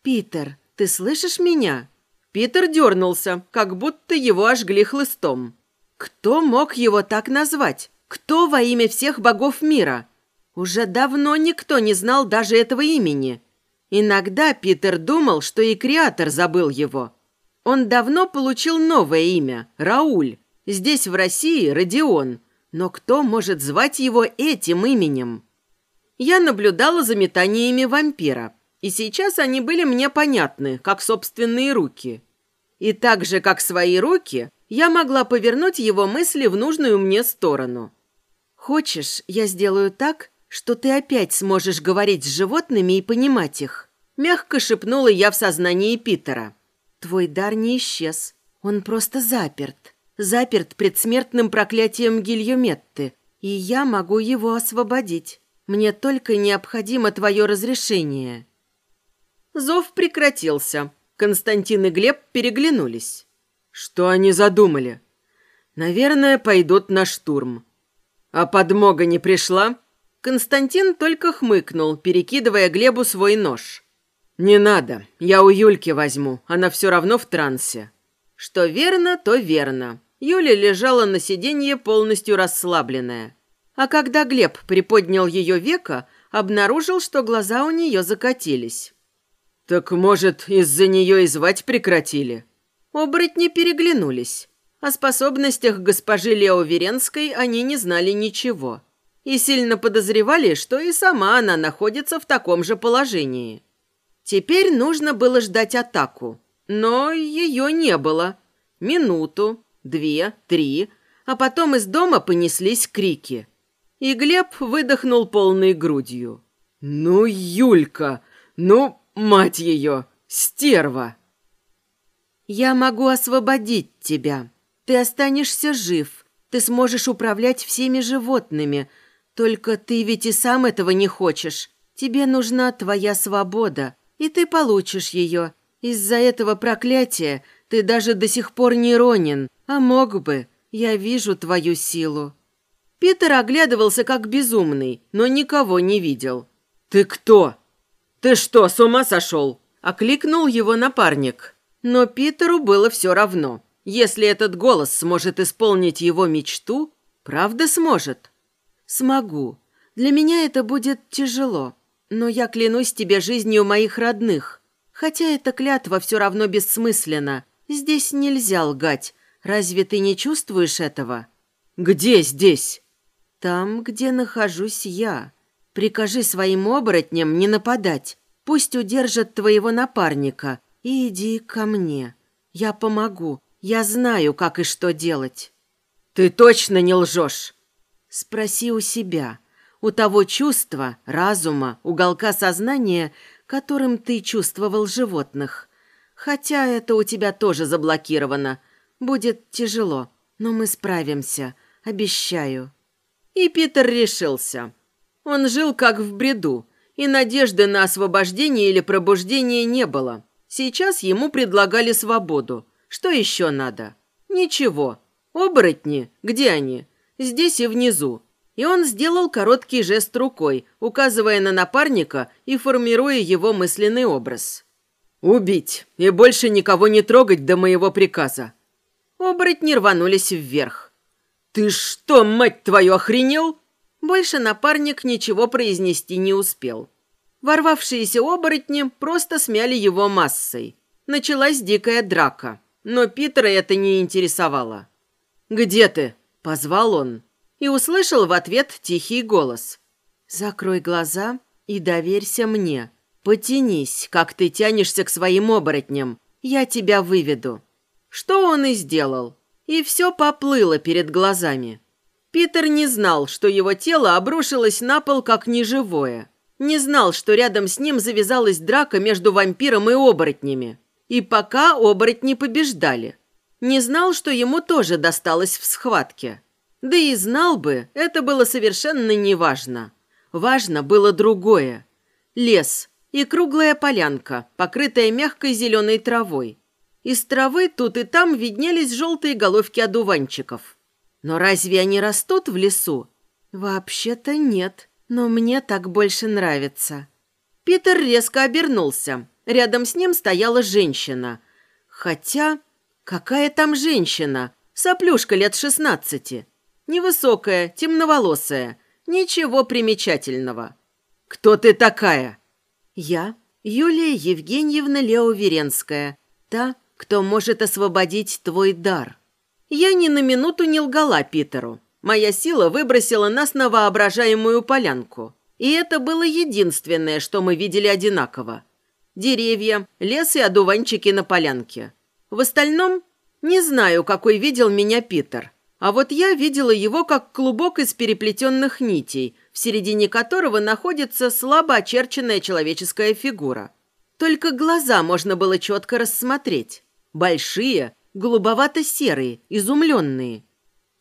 «Питер, ты слышишь меня?» Питер дернулся, как будто его ожгли хлыстом. Кто мог его так назвать? Кто во имя всех богов мира? Уже давно никто не знал даже этого имени. Иногда Питер думал, что и креатор забыл его. Он давно получил новое имя – Рауль. Здесь, в России, Родион. Но кто может звать его этим именем? Я наблюдала за метаниями вампира, и сейчас они были мне понятны, как собственные руки. И так же, как свои руки, я могла повернуть его мысли в нужную мне сторону. «Хочешь, я сделаю так, что ты опять сможешь говорить с животными и понимать их?» Мягко шепнула я в сознании Питера. «Твой дар не исчез. Он просто заперт. Заперт предсмертным проклятием Гильюметты, и я могу его освободить. Мне только необходимо твое разрешение». Зов прекратился. Константин и Глеб переглянулись. «Что они задумали?» «Наверное, пойдут на штурм». «А подмога не пришла?» Константин только хмыкнул, перекидывая Глебу свой нож. «Не надо, я у Юльки возьму, она все равно в трансе». Что верно, то верно. Юля лежала на сиденье полностью расслабленная. А когда Глеб приподнял ее века, обнаружил, что глаза у нее закатились. «Так, может, из-за нее и звать прекратили?» Оборотни переглянулись. О способностях госпожи Лео Веренской они не знали ничего. И сильно подозревали, что и сама она находится в таком же положении. Теперь нужно было ждать атаку. Но ее не было. Минуту, две, три, а потом из дома понеслись крики. И Глеб выдохнул полной грудью. «Ну, Юлька! Ну, мать ее! Стерва!» «Я могу освободить тебя. Ты останешься жив. Ты сможешь управлять всеми животными. Только ты ведь и сам этого не хочешь. Тебе нужна твоя свобода, и ты получишь ее. Из-за этого проклятия ты даже до сих пор не ронен, а мог бы. Я вижу твою силу». Питер оглядывался как безумный, но никого не видел. «Ты кто? Ты что, с ума сошел?» – окликнул его напарник. Но Питеру было все равно. Если этот голос сможет исполнить его мечту, правда сможет? «Смогу. Для меня это будет тяжело. Но я клянусь тебе жизнью моих родных. Хотя эта клятва все равно бессмысленна. Здесь нельзя лгать. Разве ты не чувствуешь этого?» «Где здесь?» «Там, где нахожусь я. Прикажи своим оборотням не нападать. Пусть удержат твоего напарника. И иди ко мне. Я помогу. Я знаю, как и что делать». «Ты точно не лжешь?» «Спроси у себя. У того чувства, разума, уголка сознания, которым ты чувствовал животных. Хотя это у тебя тоже заблокировано. Будет тяжело, но мы справимся, обещаю». И Питер решился. Он жил как в бреду, и надежды на освобождение или пробуждение не было. Сейчас ему предлагали свободу. Что еще надо? Ничего. Оборотни, где они? Здесь и внизу. И он сделал короткий жест рукой, указывая на напарника и формируя его мысленный образ. «Убить и больше никого не трогать до моего приказа». Оборотни рванулись вверх. «Ты что, мать твою, охренел?» Больше напарник ничего произнести не успел. Ворвавшиеся оборотни просто смяли его массой. Началась дикая драка, но Питера это не интересовало. «Где ты?» – позвал он и услышал в ответ тихий голос. «Закрой глаза и доверься мне. Потянись, как ты тянешься к своим оборотням. Я тебя выведу». Что он и сделал. И все поплыло перед глазами. Питер не знал, что его тело обрушилось на пол как неживое. Не знал, что рядом с ним завязалась драка между вампиром и оборотнями. И пока оборотни побеждали. Не знал, что ему тоже досталось в схватке. Да и знал бы, это было совершенно неважно. Важно было другое. Лес и круглая полянка, покрытая мягкой зеленой травой. Из травы тут и там виднелись желтые головки одуванчиков. Но разве они растут в лесу? Вообще-то нет, но мне так больше нравится. Питер резко обернулся. Рядом с ним стояла женщина. Хотя, какая там женщина? Соплюшка лет шестнадцати. Невысокая, темноволосая. Ничего примечательного. «Кто ты такая?» «Я Юлия Евгеньевна Леоверенская, та, кто может освободить твой дар. Я ни на минуту не лгала Питеру. Моя сила выбросила нас на воображаемую полянку. И это было единственное, что мы видели одинаково. Деревья, лес и одуванчики на полянке. В остальном не знаю, какой видел меня Питер. А вот я видела его как клубок из переплетенных нитей, в середине которого находится слабо очерченная человеческая фигура. Только глаза можно было четко рассмотреть. Большие, голубовато-серые, изумленные.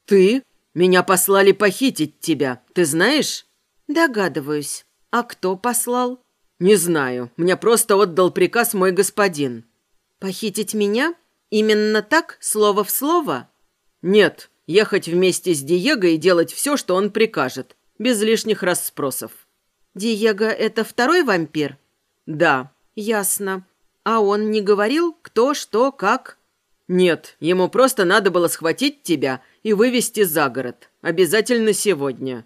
«Ты? Меня послали похитить тебя, ты знаешь?» «Догадываюсь. А кто послал?» «Не знаю. Мне просто отдал приказ мой господин». «Похитить меня? Именно так, слово в слово?» «Нет. Ехать вместе с Диего и делать все, что он прикажет, без лишних расспросов». «Диего – это второй вампир?» «Да». «Ясно. А он не говорил, кто, что, как?» «Нет, ему просто надо было схватить тебя и вывести за город. Обязательно сегодня».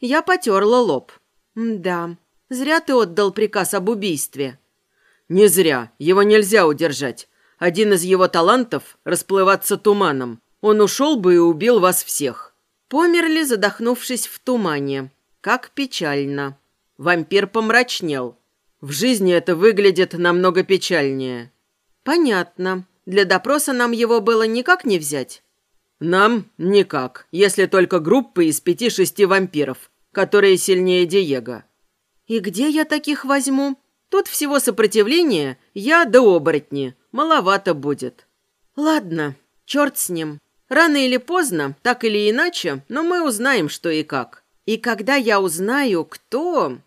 Я потерла лоб. «Да, зря ты отдал приказ об убийстве». «Не зря. Его нельзя удержать. Один из его талантов – расплываться туманом. Он ушел бы и убил вас всех». Померли, задохнувшись в тумане. Как печально. Вампир помрачнел. В жизни это выглядит намного печальнее. Понятно. Для допроса нам его было никак не взять. Нам никак, если только группы из пяти-шести вампиров, которые сильнее Диего. И где я таких возьму? Тут всего сопротивление, я да оборотни. Маловато будет. Ладно, черт с ним. Рано или поздно, так или иначе, но мы узнаем, что и как. И когда я узнаю, кто...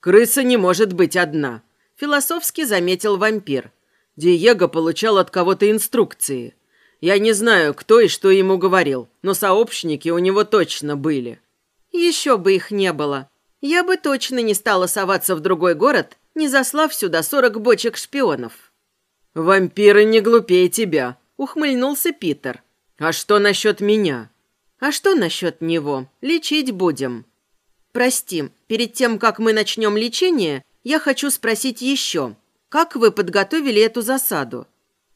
Крыса не может быть одна, философски заметил вампир. Диего получал от кого-то инструкции. Я не знаю, кто и что ему говорил, но сообщники у него точно были. Еще бы их не было. Я бы точно не стала соваться в другой город, не заслав сюда сорок бочек шпионов. «Вампиры не глупее тебя», — ухмыльнулся Питер. «А что насчет меня?» «А что насчет него? Лечить будем». «Прости, перед тем, как мы начнем лечение, я хочу спросить еще. Как вы подготовили эту засаду?»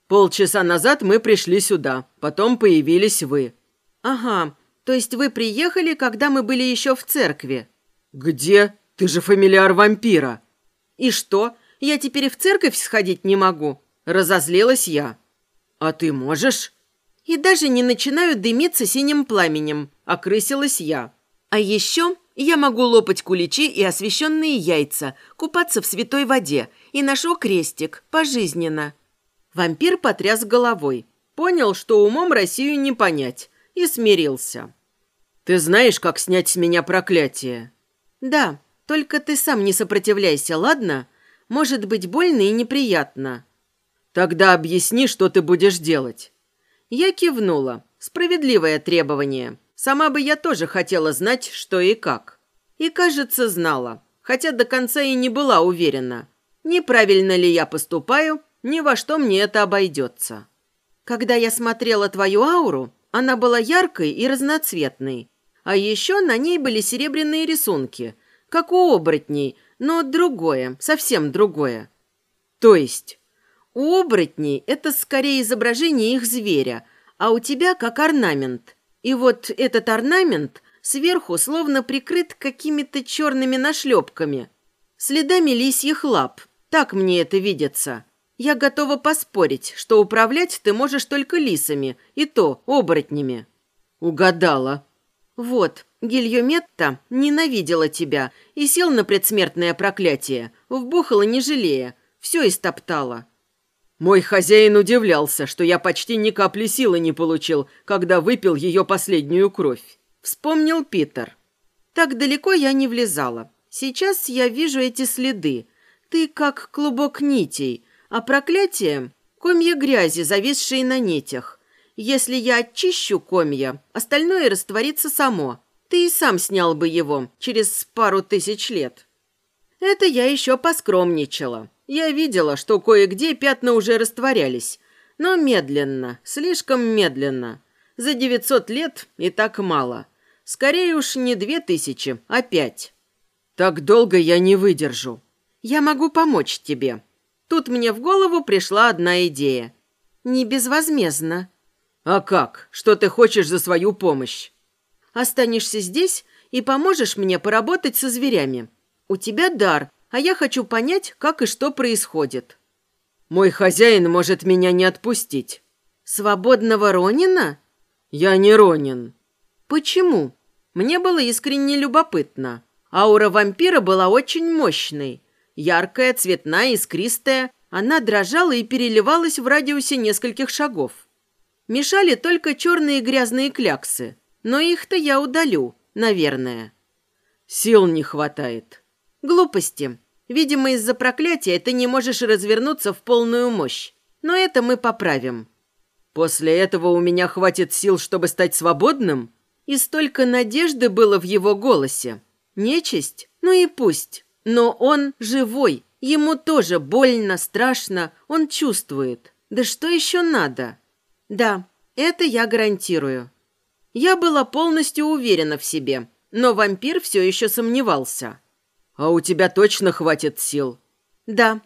«Полчаса назад мы пришли сюда, потом появились вы». «Ага, то есть вы приехали, когда мы были еще в церкви?» «Где? Ты же фамильяр вампира». «И что? Я теперь и в церковь сходить не могу?» Разозлилась я. «А ты можешь?» «И даже не начинаю дымиться синим пламенем», — окрысилась я. «А еще я могу лопать куличи и освященные яйца, купаться в святой воде и ношу крестик пожизненно». Вампир потряс головой. Понял, что умом Россию не понять, и смирился. «Ты знаешь, как снять с меня проклятие?» «Да, только ты сам не сопротивляйся, ладно? Может быть больно и неприятно». «Тогда объясни, что ты будешь делать». Я кивнула. Справедливое требование. Сама бы я тоже хотела знать, что и как. И, кажется, знала. Хотя до конца и не была уверена. Неправильно ли я поступаю, ни во что мне это обойдется. Когда я смотрела твою ауру, она была яркой и разноцветной. А еще на ней были серебряные рисунки, как у оборотней, но другое, совсем другое. То есть, у оборотней это скорее изображение их зверя, а у тебя как орнамент. И вот этот орнамент сверху словно прикрыт какими-то черными нашлепками, следами лисьих лап. Так мне это видится. Я готова поспорить, что управлять ты можешь только лисами, и то оборотнями». «Угадала». «Вот, Гильометта ненавидела тебя и сел на предсмертное проклятие, вбухала не жалея, все истоптала». Мой хозяин удивлялся, что я почти ни капли силы не получил, когда выпил ее последнюю кровь. Вспомнил Питер. Так далеко я не влезала. Сейчас я вижу эти следы. Ты как клубок нитей, а проклятие – комья грязи, зависшие на нитях. Если я очищу комья, остальное растворится само. Ты и сам снял бы его через пару тысяч лет. Это я еще поскромничала. Я видела, что кое-где пятна уже растворялись. Но медленно, слишком медленно. За 900 лет и так мало. Скорее уж не две тысячи, а пять. Так долго я не выдержу. Я могу помочь тебе. Тут мне в голову пришла одна идея. Не безвозмездно. А как? Что ты хочешь за свою помощь? Останешься здесь и поможешь мне поработать со зверями. У тебя дар, а я хочу понять, как и что происходит. Мой хозяин может меня не отпустить. Свободного Ронина? Я не Ронин. Почему? Мне было искренне любопытно. Аура вампира была очень мощной. Яркая, цветная, искристая. Она дрожала и переливалась в радиусе нескольких шагов. Мешали только черные грязные кляксы. Но их-то я удалю, наверное. Сил не хватает. Глупости. Видимо, из-за проклятия ты не можешь развернуться в полную мощь. Но это мы поправим. После этого у меня хватит сил, чтобы стать свободным? И столько надежды было в его голосе. Нечисть? Ну и пусть. Но он живой. Ему тоже больно, страшно. Он чувствует. Да что еще надо? Да, это я гарантирую. Я была полностью уверена в себе, но вампир все еще сомневался. «А у тебя точно хватит сил?» «Да.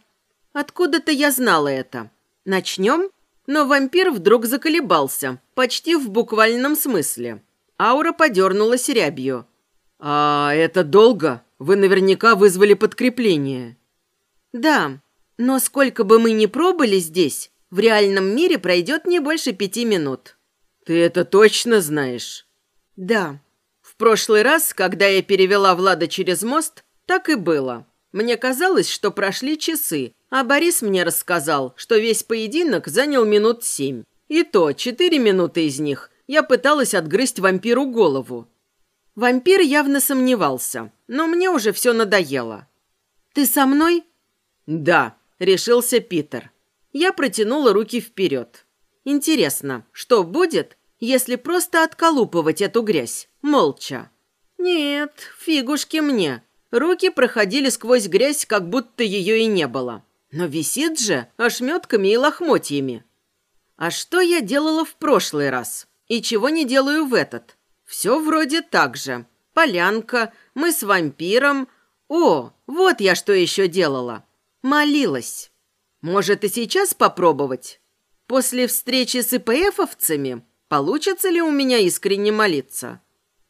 Откуда-то я знала это. Начнем?» Но вампир вдруг заколебался, почти в буквальном смысле. Аура подернулась рябью. «А это долго? Вы наверняка вызвали подкрепление». «Да, но сколько бы мы ни пробыли здесь, в реальном мире пройдет не больше пяти минут». «Ты это точно знаешь?» «Да. В прошлый раз, когда я перевела Влада через мост, так и было. Мне казалось, что прошли часы, а Борис мне рассказал, что весь поединок занял минут семь. И то четыре минуты из них я пыталась отгрызть вампиру голову. Вампир явно сомневался, но мне уже все надоело. «Ты со мной?» «Да», — решился Питер. Я протянула руки вперед. «Интересно, что будет, если просто отколупывать эту грязь, молча?» «Нет, фигушки мне». Руки проходили сквозь грязь, как будто ее и не было. Но висит же ошметками и лохмотьями. А что я делала в прошлый раз? И чего не делаю в этот? Все вроде так же. Полянка, мы с вампиром. О, вот я что еще делала. Молилась. Может, и сейчас попробовать? После встречи с ИПФовцами получится ли у меня искренне молиться?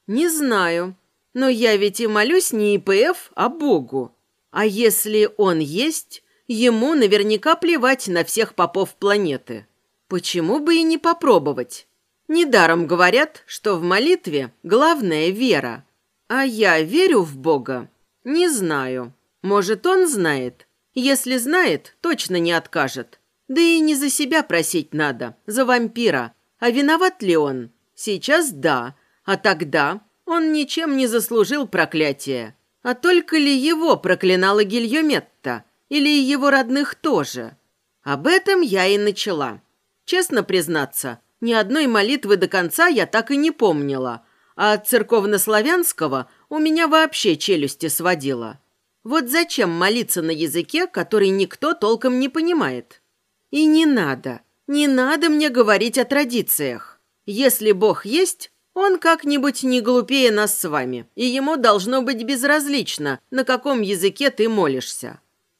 Не знаю. Но я ведь и молюсь не ИПФ, а Богу. А если он есть, ему наверняка плевать на всех попов планеты. Почему бы и не попробовать? Недаром говорят, что в молитве главная вера. А я верю в Бога? Не знаю. Может, он знает? Если знает, точно не откажет. Да и не за себя просить надо, за вампира. А виноват ли он? Сейчас да, а тогда он ничем не заслужил проклятия. А только ли его проклинала Гильометта? Или его родных тоже? Об этом я и начала. Честно признаться, ни одной молитвы до конца я так и не помнила, а от церковнославянского у меня вообще челюсти сводило. Вот зачем молиться на языке, который никто толком не понимает? И не надо, не надо мне говорить о традициях. Если Бог есть, он как-нибудь не глупее нас с вами, и ему должно быть безразлично, на каком языке ты молишься.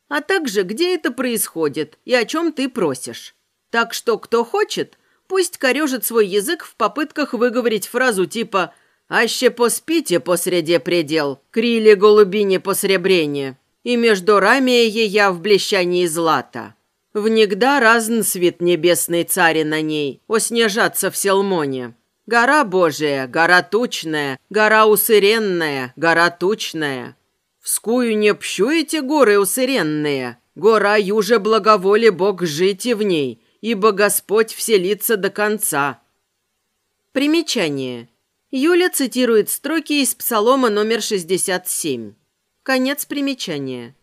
А также, где это происходит и о чем ты просишь. Так что, кто хочет, пусть корежит свой язык в попытках выговорить фразу типа «Аще поспите посреди предел, крили голубине посребрение, и между рамия я в блещании злата». Внегда разн свет небесный цари на ней, оснежаться в Селмоне. Гора Божия, гора тучная, гора усыренная, гора тучная. Вскую не пщуете горы усыренные, гора юже благоволи Бог жите в ней, ибо Господь вселится до конца». Примечание. Юля цитирует строки из Псалома номер 67. Конец примечания.